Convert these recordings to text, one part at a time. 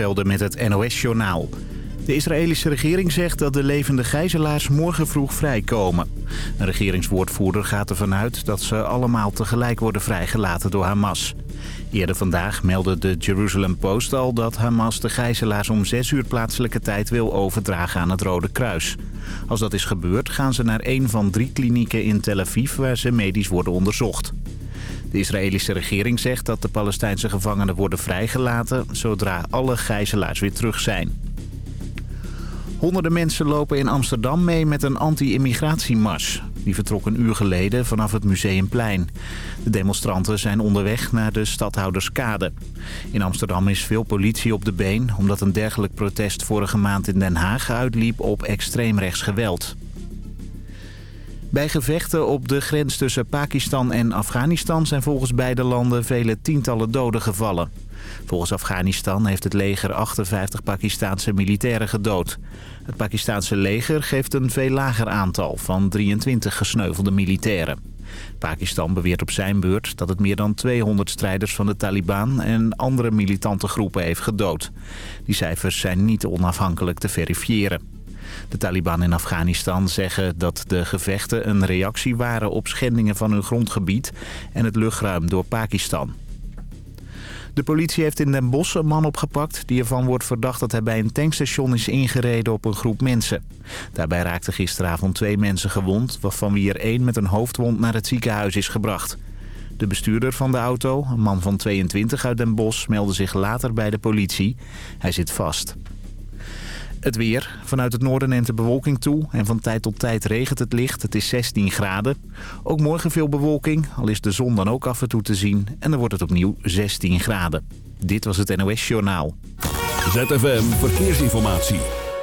Velden met het NOS-journaal. De Israëlische regering zegt dat de levende gijzelaars morgen vroeg vrijkomen. Een regeringswoordvoerder gaat ervan uit dat ze allemaal tegelijk worden vrijgelaten door Hamas. Eerder vandaag meldde de Jerusalem Post al dat Hamas de gijzelaars om 6 uur plaatselijke tijd wil overdragen aan het Rode Kruis. Als dat is gebeurd gaan ze naar een van drie klinieken in Tel Aviv waar ze medisch worden onderzocht. De Israëlische regering zegt dat de Palestijnse gevangenen worden vrijgelaten... zodra alle gijzelaars weer terug zijn. Honderden mensen lopen in Amsterdam mee met een anti-immigratiemars. Die vertrok een uur geleden vanaf het Museumplein. De demonstranten zijn onderweg naar de Stadhouderskade. In Amsterdam is veel politie op de been... omdat een dergelijk protest vorige maand in Den Haag uitliep op extreemrechts geweld. Bij gevechten op de grens tussen Pakistan en Afghanistan zijn volgens beide landen vele tientallen doden gevallen. Volgens Afghanistan heeft het leger 58 Pakistaanse militairen gedood. Het Pakistaanse leger geeft een veel lager aantal van 23 gesneuvelde militairen. Pakistan beweert op zijn beurt dat het meer dan 200 strijders van de Taliban en andere militante groepen heeft gedood. Die cijfers zijn niet onafhankelijk te verifiëren. De Taliban in Afghanistan zeggen dat de gevechten een reactie waren op schendingen van hun grondgebied en het luchtruim door Pakistan. De politie heeft in Den Bosch een man opgepakt die ervan wordt verdacht dat hij bij een tankstation is ingereden op een groep mensen. Daarbij raakten gisteravond twee mensen gewond, waarvan wie er één met een hoofdwond naar het ziekenhuis is gebracht. De bestuurder van de auto, een man van 22 uit Den Bosch, meldde zich later bij de politie. Hij zit vast. Het weer. Vanuit het noorden neemt de bewolking toe en van tijd tot tijd regent het licht. Het is 16 graden. Ook morgen veel bewolking, al is de zon dan ook af en toe te zien. En dan wordt het opnieuw 16 graden. Dit was het NOS Journaal. ZFM Verkeersinformatie.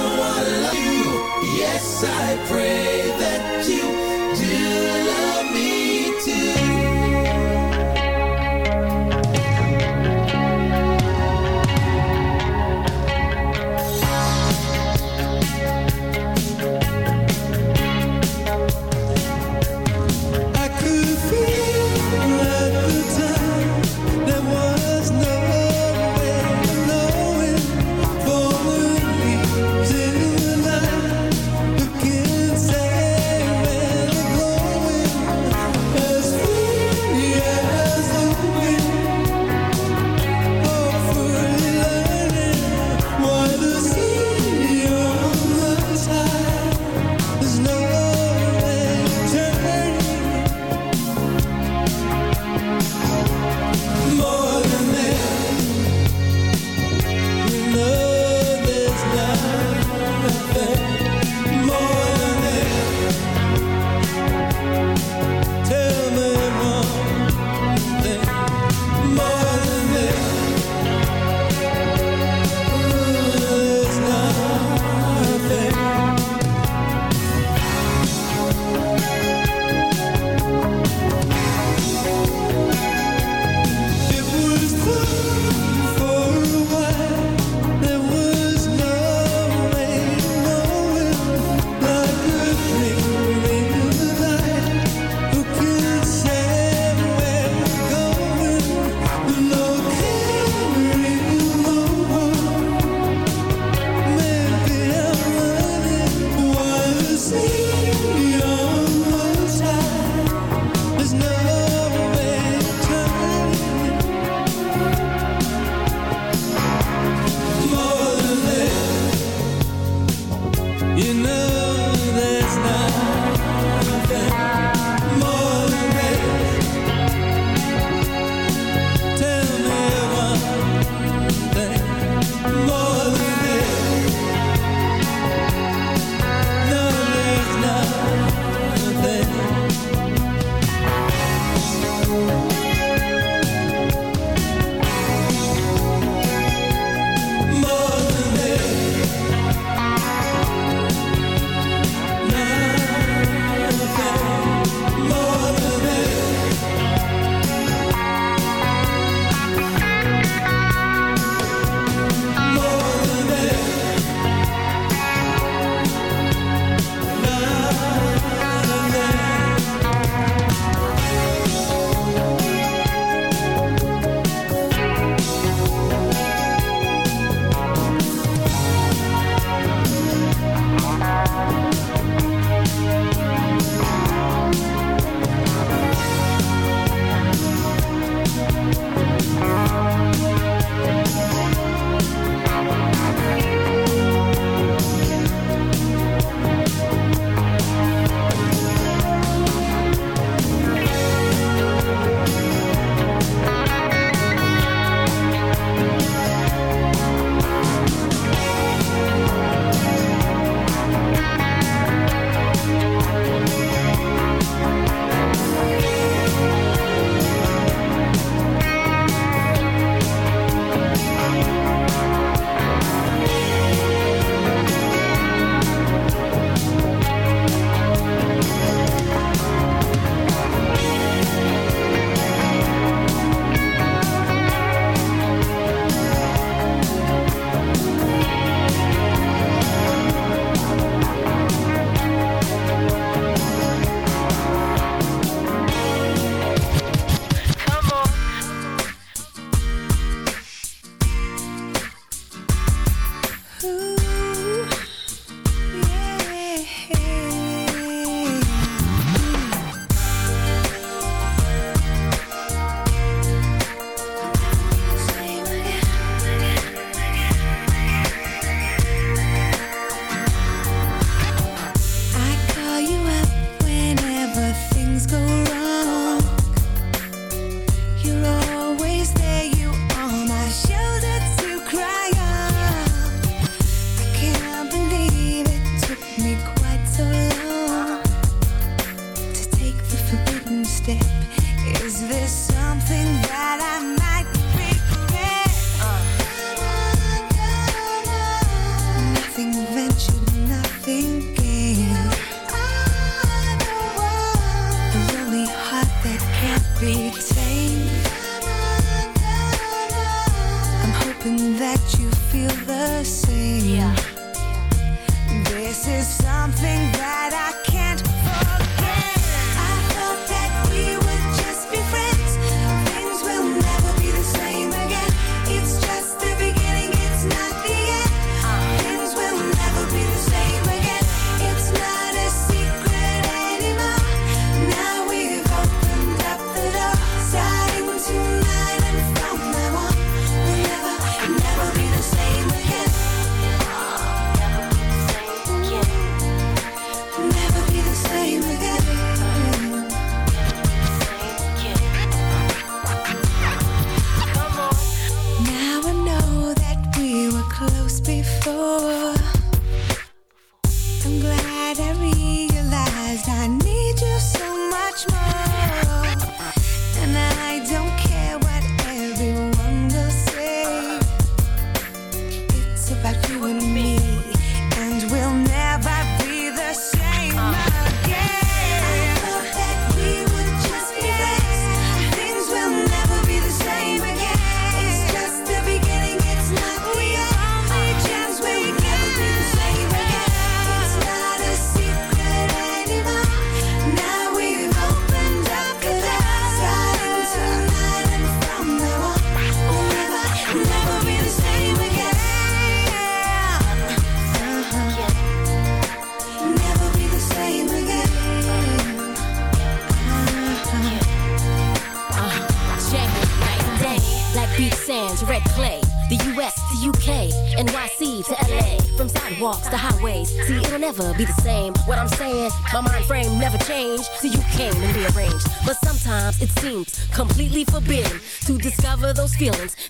someone like you. Yes, I pray.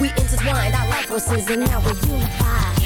We intertwined our life forces and now we're unified.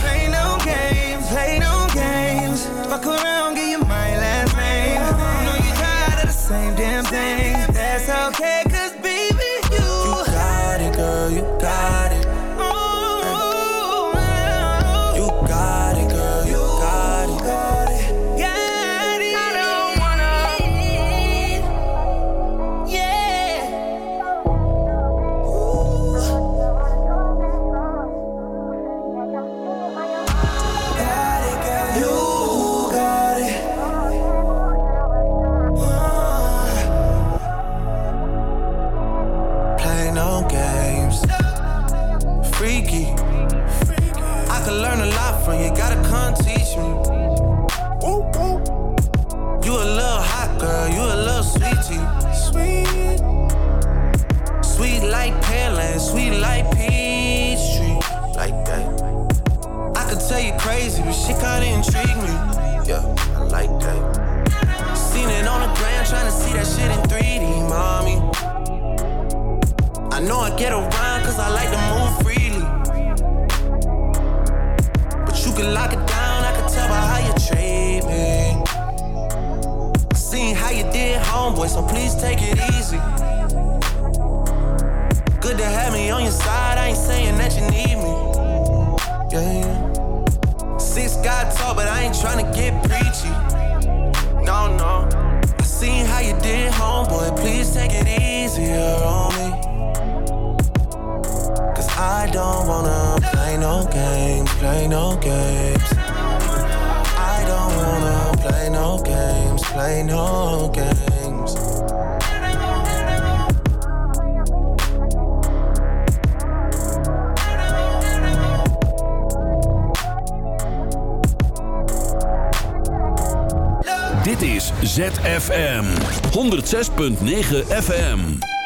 that shit in 3D, mommy. I know I get around cause I like to move freely. But you can lock it down, I can tell by how you treat me. Seen how you did, homeboy, so please take it easy. Good to have me on your side, I ain't saying that you need me. Yeah, yeah. Six got tall, but I ain't trying to get preachy. No, no. Seen how you did, homeboy, please take it easier on me. Cause I don't wanna play no games, play no games. I don't wanna play no games, play no games. ZFM 106.9 FM.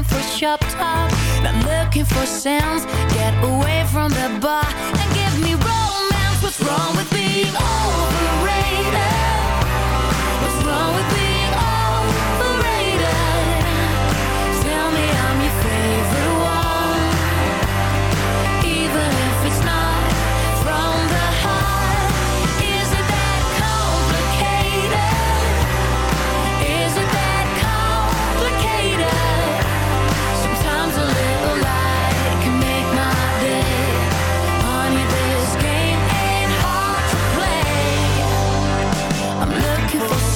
Looking for shop talk, not looking for sounds. Get away from the bar and give me romance. What's wrong with being overrated?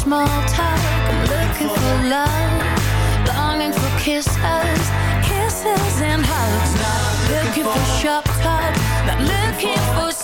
Small talk. I'm looking for love. Longing for kisses, kisses and hugs. Not looking for shop talk. Not looking for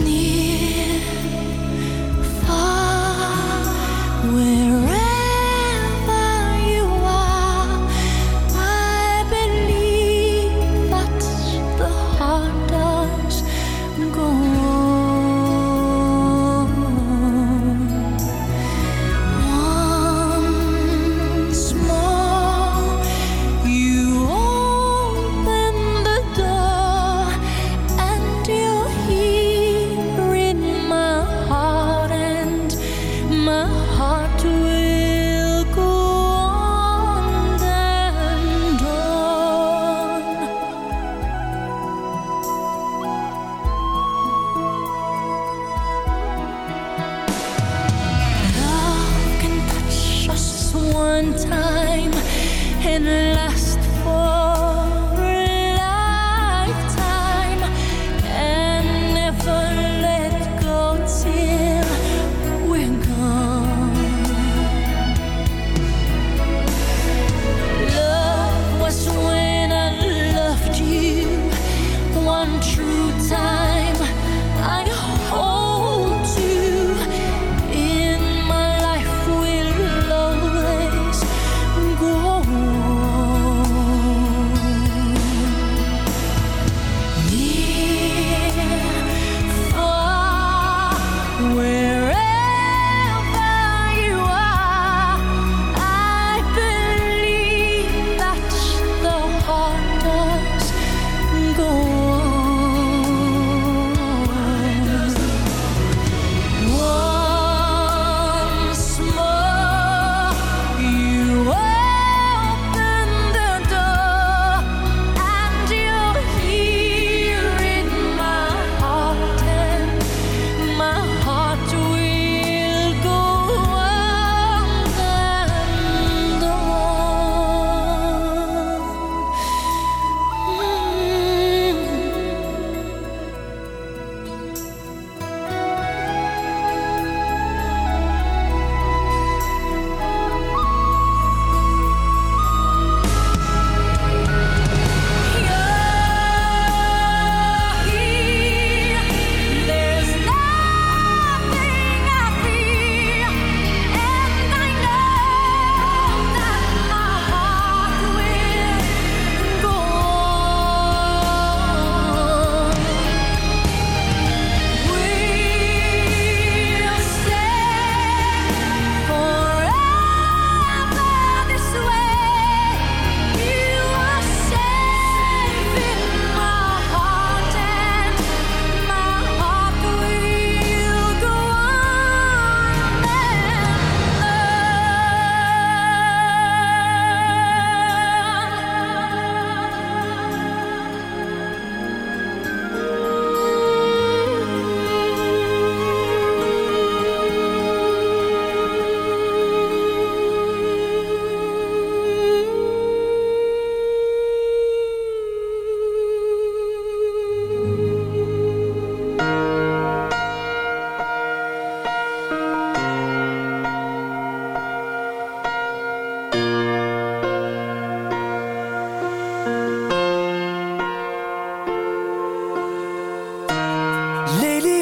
你。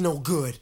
no good.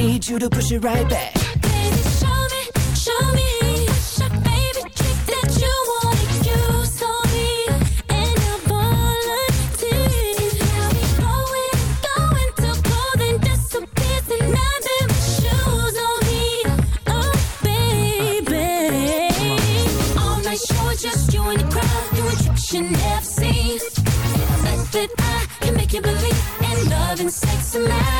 need you to push it right back. Baby, show me, show me. Trick that you on me. And Now we going, going nothing but shoes on me. Oh, baby. All night just you and crowd doing tricks you never seen. Think that I can make you believe in love and sex and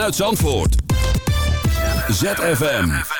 uit Zandvoort. ZFM.